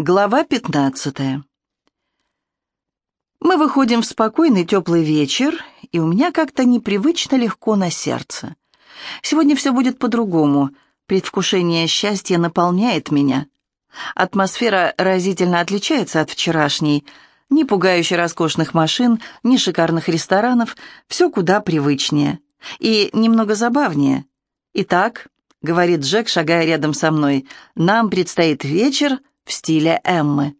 Глава 15 Мы выходим в спокойный теплый вечер, и у меня как-то непривычно легко на сердце. Сегодня все будет по-другому. Предвкушение счастья наполняет меня. Атмосфера разительно отличается от вчерашней. Ни пугающе роскошных машин, ни шикарных ресторанов. Все куда привычнее. И немного забавнее. Итак, — говорит Джек, шагая рядом со мной. «Нам предстоит вечер в стиле Эммы».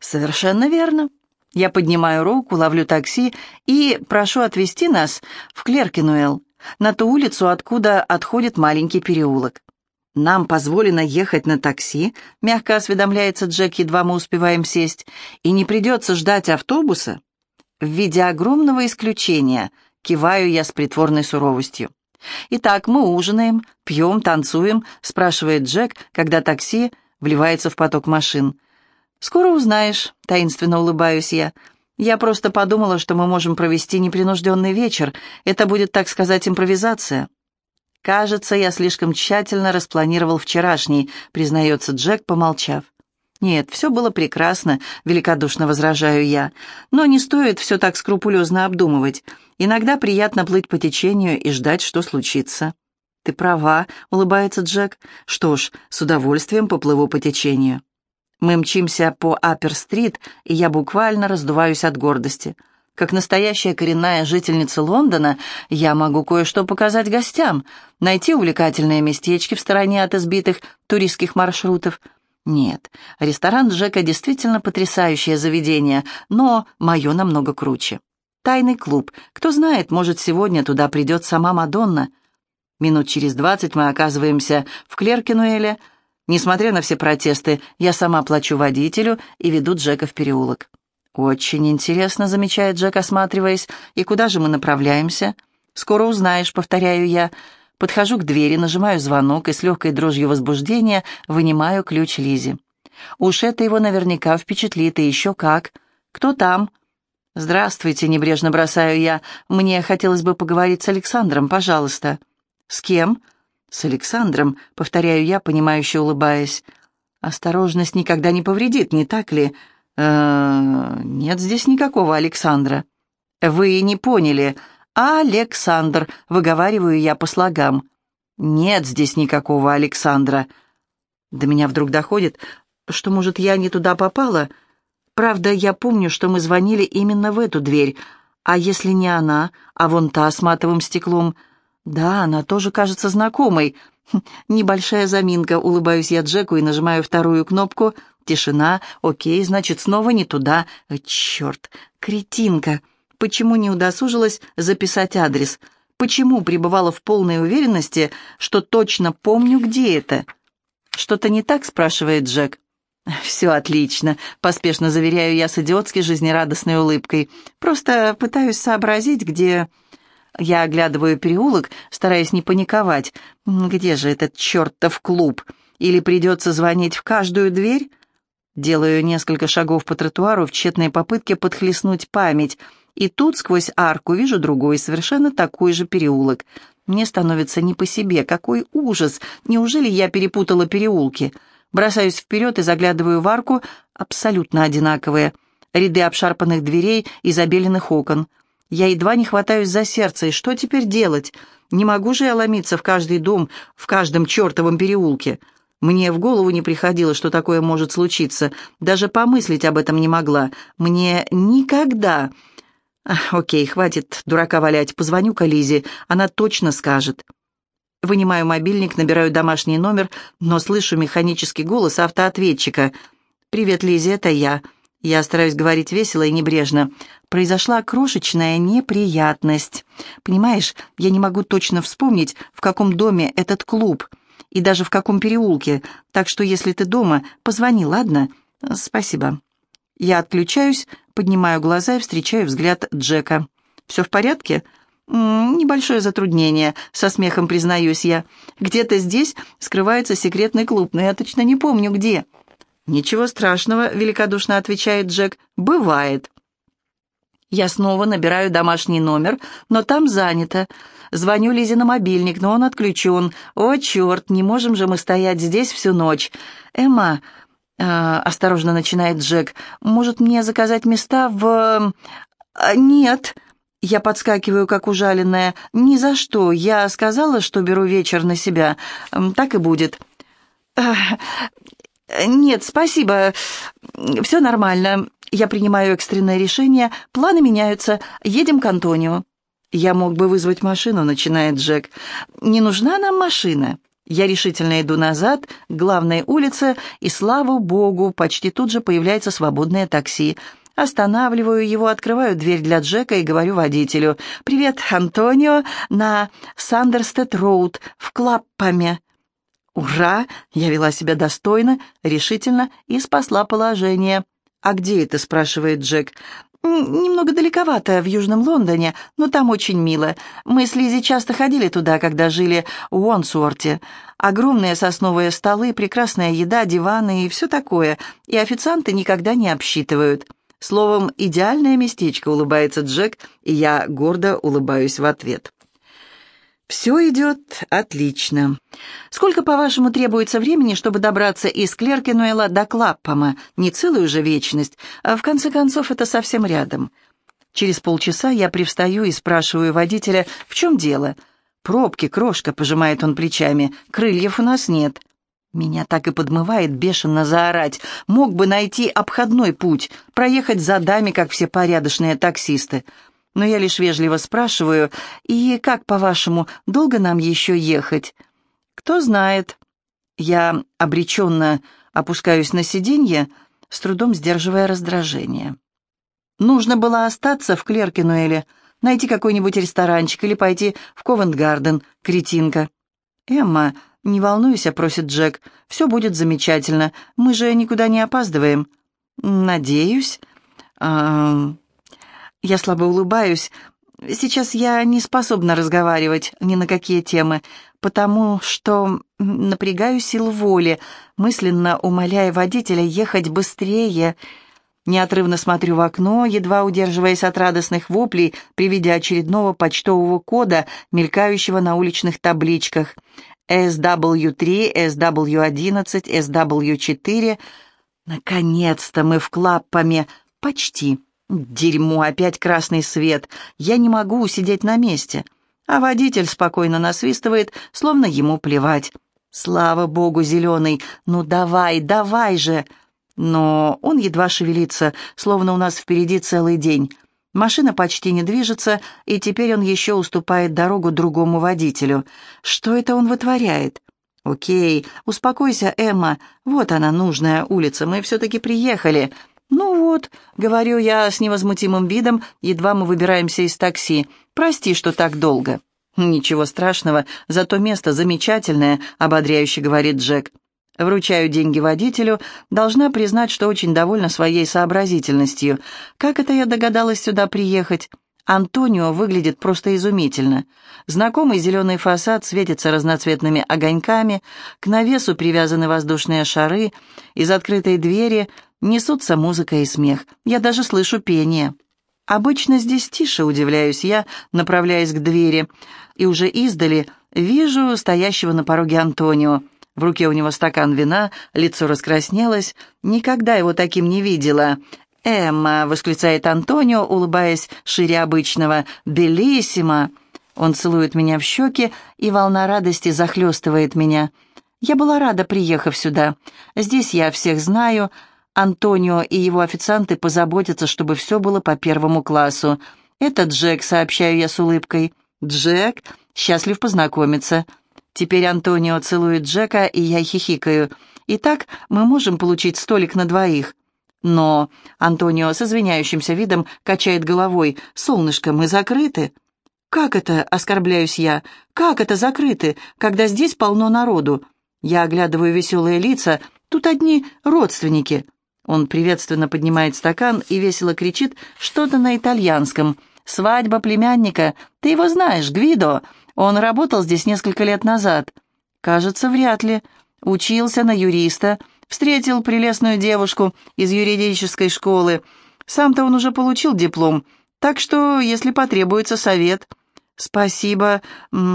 «Совершенно верно». Я поднимаю руку, ловлю такси и прошу отвезти нас в Клеркинуэлл, на ту улицу, откуда отходит маленький переулок. «Нам позволено ехать на такси», — мягко осведомляется Джек, едва мы успеваем сесть, «и не придется ждать автобуса». В виде огромного исключения киваю я с притворной суровостью. «Итак, мы ужинаем, пьем, танцуем», — спрашивает Джек, когда такси вливается в поток машин. «Скоро узнаешь», — таинственно улыбаюсь я. «Я просто подумала, что мы можем провести непринужденный вечер. Это будет, так сказать, импровизация». «Кажется, я слишком тщательно распланировал вчерашний», — признается Джек, помолчав. «Нет, все было прекрасно», — великодушно возражаю я. «Но не стоит все так скрупулезно обдумывать. Иногда приятно плыть по течению и ждать, что случится». «Ты права», — улыбается Джек. «Что ж, с удовольствием поплыву по течению». Мы мчимся по Аппер-стрит, и я буквально раздуваюсь от гордости. Как настоящая коренная жительница Лондона, я могу кое-что показать гостям, найти увлекательные местечки в стороне от избитых туристских маршрутов — нет, ресторан Джека действительно потрясающее заведение, но мое намного круче. Тайный клуб. Кто знает, может, сегодня туда придет сама Мадонна. Минут через двадцать мы оказываемся в Клеркинуэле. Несмотря на все протесты, я сама плачу водителю и веду Джека в переулок. «Очень интересно», — замечает Джек, осматриваясь. «И куда же мы направляемся?» «Скоро узнаешь», — повторяю я. Подхожу к двери, нажимаю звонок и с легкой дрожью возбуждения вынимаю ключ Лизе. Уж это его наверняка впечатлит, и еще как. «Кто там?» «Здравствуйте», — небрежно бросаю я. «Мне хотелось бы поговорить с Александром, пожалуйста». «С кем?» «С Александром», — повторяю я, понимающе улыбаясь. «Осторожность никогда не повредит, не так ли?» «Э -э, «Нет здесь никакого Александра». «Вы не поняли. «Александр», — выговариваю я по слогам. «Нет здесь никакого Александра». До меня вдруг доходит, что, может, я не туда попала. Правда, я помню, что мы звонили именно в эту дверь. А если не она, а вон та с матовым стеклом? Да, она тоже кажется знакомой. Хм, небольшая заминка, улыбаюсь я Джеку и нажимаю вторую кнопку. Тишина, окей, значит, снова не туда. Черт, кретинка почему не удосужилась записать адрес, почему пребывала в полной уверенности, что точно помню, где это. «Что-то не так?» — спрашивает Джек. «Все отлично», — поспешно заверяю я с идиотски жизнерадостной улыбкой. «Просто пытаюсь сообразить, где...» Я оглядываю переулок, стараясь не паниковать. «Где же этот чертов клуб? Или придется звонить в каждую дверь?» Делаю несколько шагов по тротуару в тщетной попытке подхлестнуть память — и тут сквозь арку вижу другой, совершенно такой же переулок. Мне становится не по себе. Какой ужас! Неужели я перепутала переулки? Бросаюсь вперед и заглядываю в арку, абсолютно одинаковые. Ряды обшарпанных дверей и забеленных окон. Я едва не хватаюсь за сердце, и что теперь делать? Не могу же я ломиться в каждый дом, в каждом чертовом переулке. Мне в голову не приходило, что такое может случиться. Даже помыслить об этом не могла. Мне никогда «Окей, хватит дурака валять, позвоню-ка Лизе, она точно скажет». Вынимаю мобильник, набираю домашний номер, но слышу механический голос автоответчика. «Привет, Лизе, это я». Я стараюсь говорить весело и небрежно. Произошла крошечная неприятность. Понимаешь, я не могу точно вспомнить, в каком доме этот клуб и даже в каком переулке, так что если ты дома, позвони, ладно? Спасибо. Я отключаюсь, поднимаю глаза и встречаю взгляд Джека. «Все в порядке?» «Небольшое затруднение», — со смехом признаюсь я. «Где-то здесь скрывается секретный клуб, но я точно не помню, где». «Ничего страшного», — великодушно отвечает Джек. «Бывает». Я снова набираю домашний номер, но там занято. Звоню Лизе на мобильник, но он отключен. «О, черт, не можем же мы стоять здесь всю ночь». «Эмма, э, осторожно начинает Джек. «Может, мне заказать места в...» «А, «Нет», я подскакиваю, как ужаленная. «Ни за что. Я сказала, что беру вечер на себя. Так и будет». «Нет, спасибо. Все нормально. Я принимаю экстренное решение. Планы меняются. Едем к Антонио». «Я мог бы вызвать машину», — начинает Джек. «Не нужна нам машина». Я решительно иду назад, к главной улице, и, слава богу, почти тут же появляется свободное такси. Останавливаю его, открываю дверь для Джека и говорю водителю. «Привет, Антонио, на Сандерстед-Роуд, в Клэпхэме». «Ура!» Я вела себя достойно, решительно и спасла положение. «А где это?» — спрашивает Джек. «Немного далековато, в Южном Лондоне, но там очень мило. Мы с Лизи часто ходили туда, когда жили в Уонсуорте. Огромные сосновые столы, прекрасная еда, диваны и все такое, и официанты никогда не обсчитывают». Словом, идеальное местечко, улыбается Джек, и я гордо улыбаюсь в ответ. «Все идет отлично. Сколько, по-вашему, требуется времени, чтобы добраться из Клеркенуэла до Клаппома? Не целую же вечность, а в конце концов это совсем рядом». Через полчаса я привстаю и спрашиваю водителя, в чем дело. «Пробки, крошка», — пожимает он плечами, — «крыльев у нас нет». Меня так и подмывает бешено заорать. Мог бы найти обходной путь, проехать за дами, как все порядочные таксисты. Но я лишь вежливо спрашиваю, и как, по-вашему, долго нам еще ехать? Кто знает. Я обреченно опускаюсь на сиденье, с трудом сдерживая раздражение. Нужно было остаться в Клеркинуэле, найти какой-нибудь ресторанчик или пойти в Ковент-Гарден, кретинка. Эмма «Не волнуйся», — просит Джек, — «все будет замечательно. Мы же никуда не опаздываем». «Надеюсь». Я слабо улыбаюсь. Сейчас я не способна разговаривать ни на какие темы, потому что напрягаю сил воли, мысленно умоляя водителя ехать быстрее. Неотрывно смотрю в окно, едва удерживаясь от радостных воплей при виде очередного почтового кода, мелькающего на уличных табличках. SW3, SW11, SW4. Наконец-то мы в Клаппаме. Почти. Дерьмо, опять красный свет. Я не могу усидеть на месте. А водитель спокойно насвистывает, словно ему плевать. Слава богу, зеленый, ну давай, давай же. Но он едва шевелится, словно у нас впереди целый день. Машина почти не движется, и теперь он еще уступает дорогу другому водителю. Что это он вытворяет? «Окей, успокойся, Эмма. Вот она, нужная улица. Мы все-таки приехали». «Ну вот», — говорю я с невозмутимым видом, едва мы выбираемся из такси. «Прости, что так долго». «Ничего страшного, зато место замечательное», — ободряюще говорит Джек. Вручаю деньги водителю, должна признать, что очень довольна своей сообразительностью. Как это я догадалась сюда приехать? Антонио выглядит просто изумительно. Знакомый зеленый фасад светится разноцветными огоньками, к навесу привязаны воздушные шары, из открытой двери несутся музыка и смех. Я даже слышу пение. Обычно здесь тише, удивляюсь я, направляясь к двери, и уже издали вижу стоящего на пороге Антонио. В руке у него стакан вина, лицо раскраснелось. Никогда его таким не видела. «Эмма!» — восклицает Антонио, улыбаясь шире обычного. «Белиссимо!» Он целует меня в щеки, и волна радости захлестывает меня. Я была рада, приехав сюда. Здесь я всех знаю. Антонио и его официанты позаботятся, чтобы все было по первому классу. «Это Джек», — сообщаю я с улыбкой. «Джек? Счастлив познакомиться». Теперь Антонио целует Джека, и я хихикаю. Итак, мы можем получить столик на двоих. Но Антонио с извиняющимся видом качает головой. «Солнышко, мы закрыты». «Как это?» — оскорбляюсь я. «Как это закрыты, когда здесь полно народу?» Я оглядываю веселые лица. Тут одни родственники. Он приветственно поднимает стакан и весело кричит что-то на итальянском. «Свадьба племянника. Ты его знаешь, Гвидо. Он работал здесь несколько лет назад. Кажется, вряд ли. Учился на юриста, встретил прелестную девушку из юридической школы. Сам-то он уже получил диплом, так что, если потребуется совет... «Спасибо.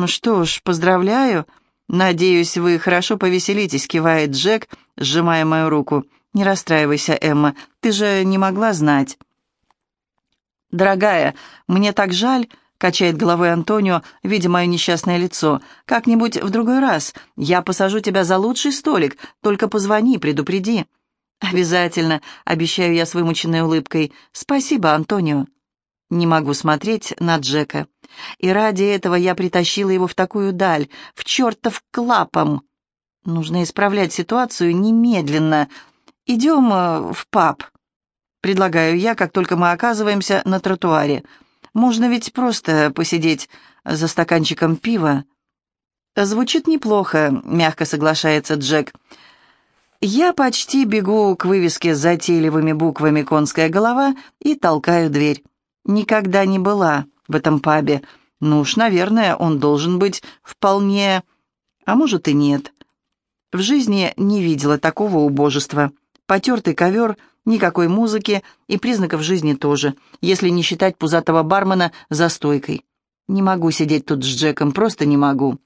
Что ж, поздравляю. Надеюсь, вы хорошо повеселитесь», — кивает Джек, сжимая мою руку. «Не расстраивайся, Эмма, ты же не могла знать». «Дорогая, мне так жаль», — качает головой Антонио, видя мое несчастное лицо. «Как-нибудь в другой раз. Я посажу тебя за лучший столик. Только позвони, предупреди». «Обязательно», — обещаю я с вымученной улыбкой. «Спасибо, Антонио». Не могу смотреть на Джека. И ради этого я притащила его в такую даль, в чертов клапом. Нужно исправлять ситуацию немедленно. Идем э, в паб. Предлагаю я, как только мы оказываемся на тротуаре. Можно ведь просто посидеть за стаканчиком пива. Звучит неплохо, мягко соглашается Джек. Я почти бегу к вывеске с затейливыми буквами «Конская голова» и толкаю дверь. Никогда не была в этом пабе. Ну уж, наверное, он должен быть вполне... А может и нет. В жизни не видела такого убожества. Потертый ковер, никакой музыки и признаков жизни тоже, если не считать пузатого бармена за стойкой. Не могу сидеть тут с Джеком, просто не могу.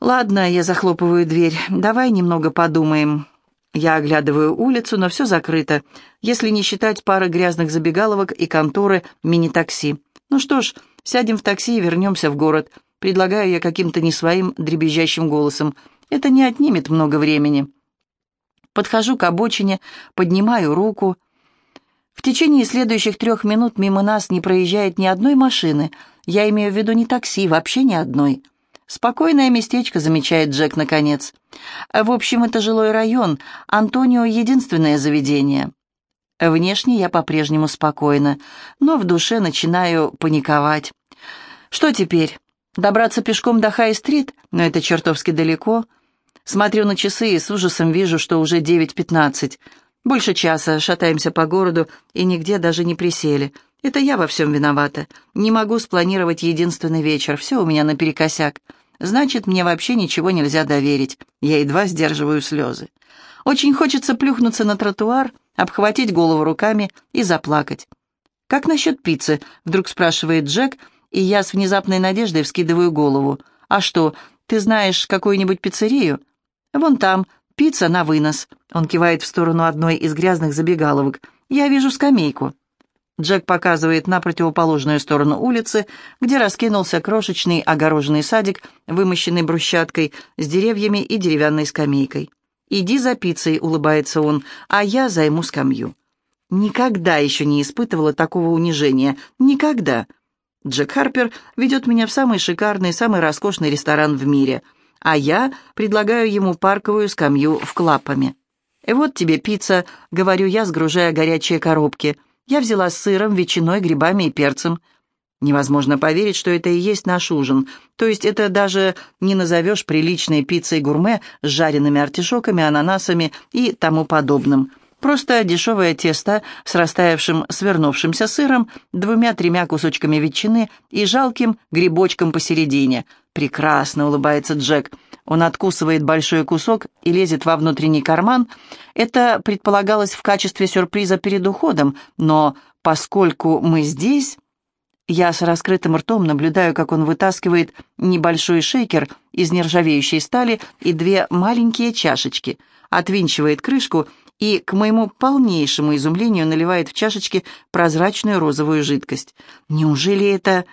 «Ладно, я захлопываю дверь. Давай немного подумаем». Я оглядываю улицу, но все закрыто, если не считать пары грязных забегаловок и конторы мини-такси. Ну что ж, сядем в такси и вернемся в город. Предлагаю я каким-то не своим дребезжащим голосом. Это не отнимет много времени. Подхожу к обочине, поднимаю руку. В течение следующих трех минут мимо нас не проезжает ни одной машины. Я имею в виду не такси, вообще ни одной. «Спокойное местечко», — замечает Джек наконец. «В общем, это жилой район. Антонио — единственное заведение». Внешне я по-прежнему спокойна, но в душе начинаю паниковать. Что теперь? Добраться пешком до Хай-стрит? Но это чертовски далеко. Смотрю на часы и с ужасом вижу, что уже 9.15. Больше часа шатаемся по городу и нигде даже не присели. Это я во всем виновата. Не могу спланировать единственный вечер. Все у меня наперекосяк. Значит, мне вообще ничего нельзя доверить. Я едва сдерживаю слезы. Очень хочется плюхнуться на тротуар, обхватить голову руками и заплакать. «Как насчет пиццы?» — вдруг спрашивает Джек, и я с внезапной надеждой вскидываю голову. «А что, ты знаешь какую-нибудь пиццерию?» «Вон там, пицца на вынос». Он кивает в сторону одной из грязных забегаловок. «Я вижу скамейку». Джек показывает на противоположную сторону улицы, где раскинулся крошечный огороженный садик, вымощенный брусчаткой, с деревьями и деревянной скамейкой. «Иди за пиццей», — улыбается он, — «а я займу скамью». Никогда еще не испытывала такого унижения. Никогда. Джек Харпер ведет меня в самый шикарный, самый роскошный ресторан в мире, а я предлагаю ему парковую скамью в Клапами. «Вот тебе пицца», — говорю я, сгружая горячие коробки — я взяла с сыром, ветчиной, грибами и перцем. Невозможно поверить, что это и есть наш ужин. То есть это даже не назовешь приличной пиццей гурме с жареными артишоками, ананасами и тому подобным. Просто дешевое тесто с растаявшим свернувшимся сыром, двумя-тремя кусочками ветчины и жалким грибочком посередине. «Прекрасно», — улыбается Джек. Он откусывает большой кусок и лезет во внутренний карман. Это предполагалось в качестве сюрприза перед уходом, но поскольку мы здесь... Я с раскрытым ртом наблюдаю, как он вытаскивает небольшой шейкер из нержавеющей стали и две маленькие чашечки, отвинчивает крышку и, к моему полнейшему изумлению, наливает в чашечки прозрачную розовую жидкость. Неужели это...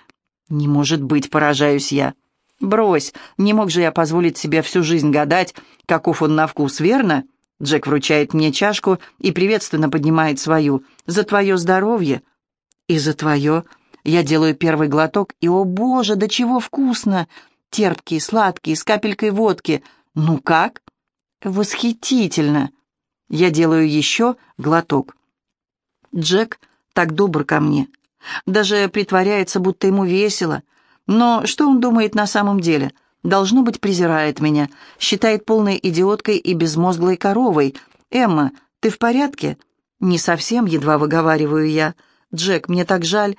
Не может быть, поражаюсь я. «Брось, не мог же я позволить себе всю жизнь гадать, каков он на вкус, верно?» Джек вручает мне чашку и приветственно поднимает свою. «За твое здоровье!» «И за твое!» Я делаю первый глоток, и, о боже, до чего вкусно! Терпкий, сладкий, с капелькой водки. Ну как? Восхитительно! Я делаю еще глоток. Джек так добр ко мне. Даже притворяется, будто ему весело — но что он думает на самом деле? Должно быть, презирает меня, считает полной идиоткой и безмозглой коровой. «Эмма, ты в порядке?» «Не совсем», — едва выговариваю я. «Джек, мне так жаль.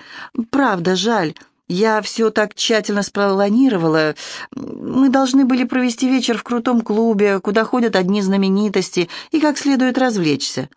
Правда, жаль. Я все так тщательно спланировала. Мы должны были провести вечер в крутом клубе, куда ходят одни знаменитости, и как следует развлечься».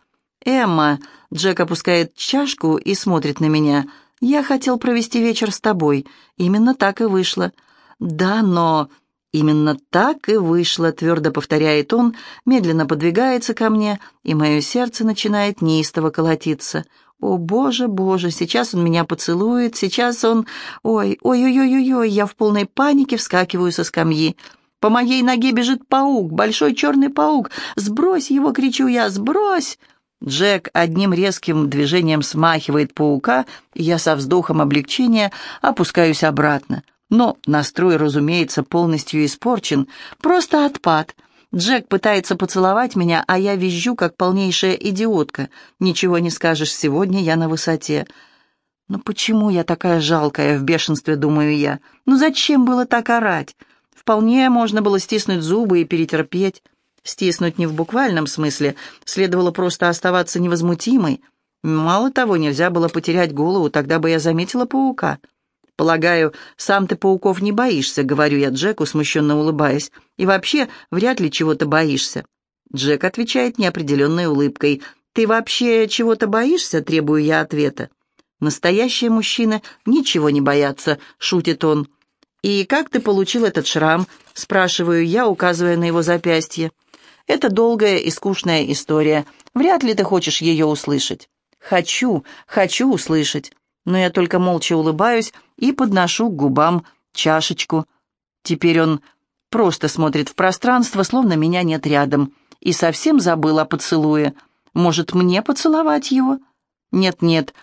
«Эмма», — Джек опускает чашку и смотрит на меня, — «Я хотел провести вечер с тобой. Именно так и вышло». «Да, но...» Именно так и вышло, твердо повторяет он, медленно подвигается ко мне, и мое сердце начинает неистово колотиться. О, боже, боже, сейчас он меня поцелует, сейчас он... Ой, ой-ой-ой-ой, я в полной панике вскакиваю со скамьи. По моей ноге бежит паук, большой черный паук. «Сбрось его!» — кричу я, «сбрось!» Джек одним резким движением смахивает паука, и я со вздохом облегчения опускаюсь обратно. Но настрой, разумеется, полностью испорчен. Просто отпад. Джек пытается поцеловать меня, а я визжу, как полнейшая идиотка. Ничего не скажешь, сегодня я на высоте. Но почему я такая жалкая, в бешенстве думаю я? Ну зачем было так орать? Вполне можно было стиснуть зубы и перетерпеть. Стиснуть не в буквальном смысле, следовало просто оставаться невозмутимой. Мало того, нельзя было потерять голову, тогда бы я заметила паука. «Полагаю, сам ты пауков не боишься», — говорю я Джеку, смущенно улыбаясь. «И вообще, вряд ли чего-то боишься». Джек отвечает неопределенной улыбкой. «Ты вообще чего-то боишься?» — требую я ответа. «Настоящие мужчины ничего не боятся», — шутит он. «И как ты получил этот шрам?» — спрашиваю я, указывая на его запястье. «Это долгая и скучная история. Вряд ли ты хочешь ее услышать». «Хочу, хочу услышать» но я только молча улыбаюсь и подношу к губам чашечку. Теперь он просто смотрит в пространство, словно меня нет рядом, и совсем забыл о поцелуе. Может, мне поцеловать его? Нет-нет,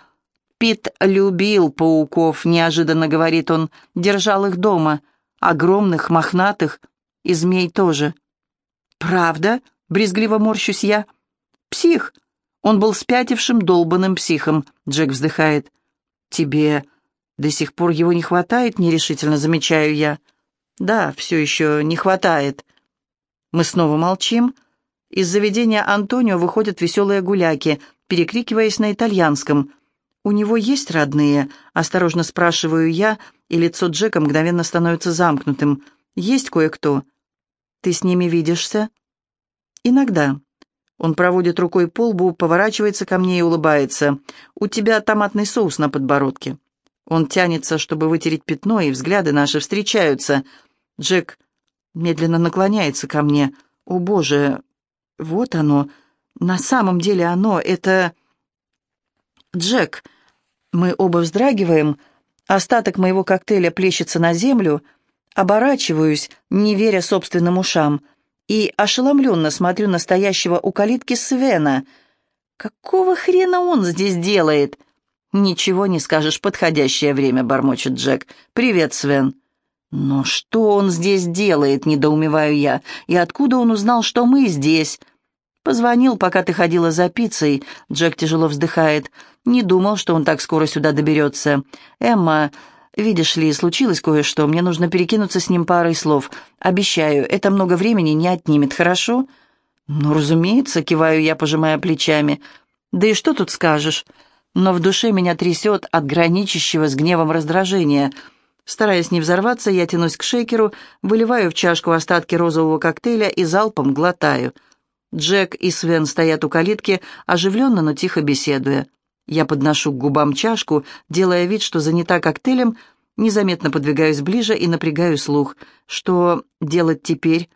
Пит любил пауков, неожиданно говорит он, держал их дома, огромных, мохнатых, и змей тоже. «Правда?» — брезгливо морщусь я. «Псих!» Он был спятившим, долбанным психом, Джек вздыхает. «Тебе до сих пор его не хватает?» — нерешительно замечаю я. «Да, все еще не хватает». Мы снова молчим. Из заведения Антонио выходят веселые гуляки, перекрикиваясь на итальянском. «У него есть родные?» — осторожно спрашиваю я, и лицо Джека мгновенно становится замкнутым. «Есть кое-кто. Ты с ними видишься?» «Иногда». Он проводит рукой по лбу, поворачивается ко мне и улыбается. «У тебя томатный соус на подбородке». Он тянется, чтобы вытереть пятно, и взгляды наши встречаются. Джек медленно наклоняется ко мне. «О, Боже! Вот оно! На самом деле оно! Это...» «Джек!» Мы оба вздрагиваем. Остаток моего коктейля плещется на землю. Оборачиваюсь, не веря собственным ушам и ошеломленно смотрю на стоящего у калитки Свена. «Какого хрена он здесь делает?» «Ничего не скажешь, подходящее время», — бормочет Джек. «Привет, Свен». «Но что он здесь делает?» — недоумеваю я. «И откуда он узнал, что мы здесь?» «Позвонил, пока ты ходила за пиццей», — Джек тяжело вздыхает. «Не думал, что он так скоро сюда доберется. Эмма, «Видишь ли, случилось кое-что, мне нужно перекинуться с ним парой слов. Обещаю, это много времени не отнимет, хорошо?» «Ну, разумеется», — киваю я, пожимая плечами. «Да и что тут скажешь?» Но в душе меня трясет от граничащего с гневом раздражения. Стараясь не взорваться, я тянусь к шейкеру, выливаю в чашку остатки розового коктейля и залпом глотаю. Джек и Свен стоят у калитки, оживленно, но тихо беседуя. Я подношу к губам чашку, делая вид, что занята коктейлем, незаметно подвигаюсь ближе и напрягаю слух. Что делать теперь?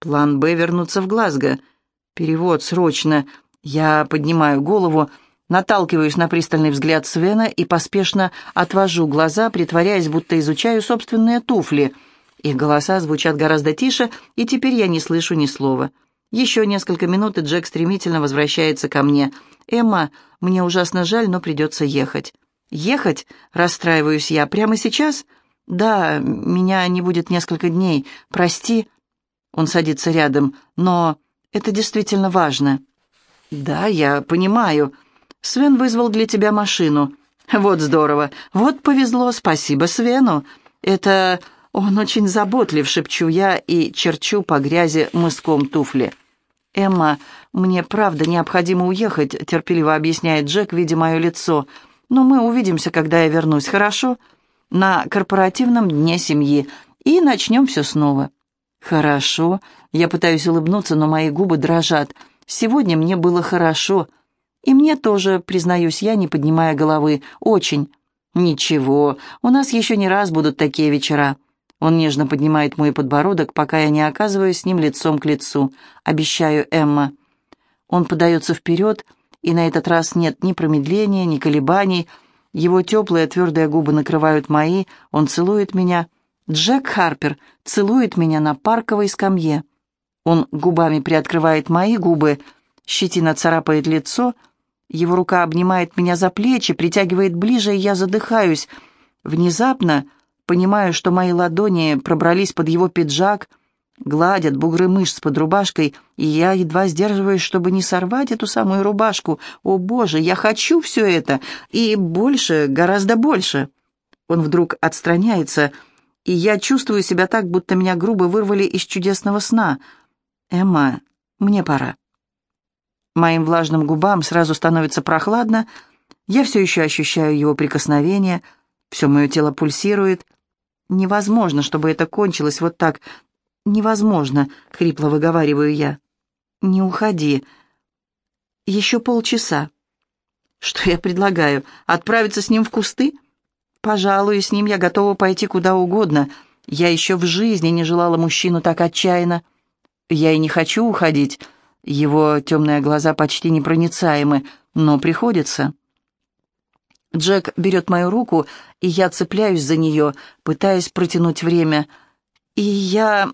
План «Б» — вернуться в Глазго. Перевод срочно. Я поднимаю голову, наталкиваюсь на пристальный взгляд Свена и поспешно отвожу глаза, притворяясь, будто изучаю собственные туфли. Их голоса звучат гораздо тише, и теперь я не слышу ни слова. Еще несколько минут, и Джек стремительно возвращается ко мне. «Эмма, мне ужасно жаль, но придется ехать». «Ехать?» — расстраиваюсь я. «Прямо сейчас?» «Да, меня не будет несколько дней. Прости». Он садится рядом. «Но это действительно важно». «Да, я понимаю. Свен вызвал для тебя машину». «Вот здорово. Вот повезло. Спасибо Свену. Это он очень заботлив», — шепчу я и черчу по грязи мыском туфли. «Эмма, мне правда необходимо уехать», — терпеливо объясняет Джек, видя мое лицо. «Но мы увидимся, когда я вернусь, хорошо? На корпоративном дне семьи. И начнем все снова». «Хорошо». Я пытаюсь улыбнуться, но мои губы дрожат. «Сегодня мне было хорошо». «И мне тоже, признаюсь я, не поднимая головы. Очень». «Ничего, у нас еще не раз будут такие вечера». Он нежно поднимает мой подбородок, пока я не оказываюсь с ним лицом к лицу. Обещаю, Эмма. Он подается вперед, и на этот раз нет ни промедления, ни колебаний. Его теплые твердые губы накрывают мои, он целует меня. Джек Харпер целует меня на парковой скамье. Он губами приоткрывает мои губы, щетина царапает лицо, его рука обнимает меня за плечи, притягивает ближе, и я задыхаюсь. Внезапно понимаю, что мои ладони пробрались под его пиджак, гладят бугры мышц под рубашкой, и я едва сдерживаюсь, чтобы не сорвать эту самую рубашку. О, Боже, я хочу все это, и больше, гораздо больше. Он вдруг отстраняется, и я чувствую себя так, будто меня грубо вырвали из чудесного сна. «Эмма, мне пора». Моим влажным губам сразу становится прохладно, я все еще ощущаю его прикосновение, все мое тело пульсирует. Невозможно, чтобы это кончилось вот так. Невозможно, хрипло выговариваю я. Не уходи. Еще полчаса. Что я предлагаю? Отправиться с ним в кусты? Пожалуй, с ним я готова пойти куда угодно. Я еще в жизни не желала мужчину так отчаянно. Я и не хочу уходить. Его темные глаза почти непроницаемы, но приходится. Джек берет мою руку, и я цепляюсь за нее, пытаясь протянуть время. «И я...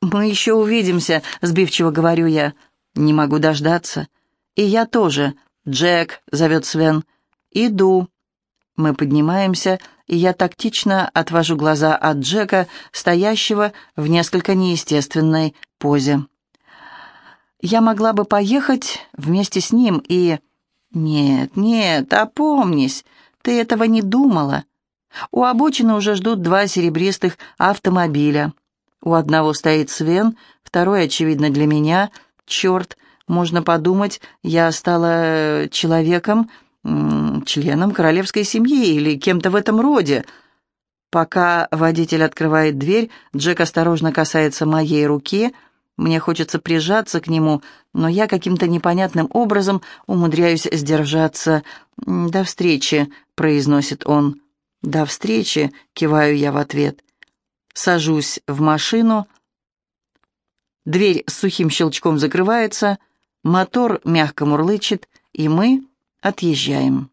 Мы еще увидимся», — сбивчиво говорю я. «Не могу дождаться». «И я тоже». «Джек», — зовет Свен. «Иду». Мы поднимаемся, и я тактично отвожу глаза от Джека, стоящего в несколько неестественной позе. Я могла бы поехать вместе с ним и... Нет, нет, опомнись, ты этого не думала. У обочины уже ждут два серебристых автомобиля. У одного стоит Свен, второй, очевидно, для меня. Черт, можно подумать, я стала человеком, членом королевской семьи или кем-то в этом роде. Пока водитель открывает дверь, Джек осторожно касается моей руки — мне хочется прижаться к нему, но я каким-то непонятным образом умудряюсь сдержаться. «До встречи», — произносит он. «До встречи», — киваю я в ответ. Сажусь в машину. Дверь с сухим щелчком закрывается, мотор мягко мурлычет, и мы отъезжаем.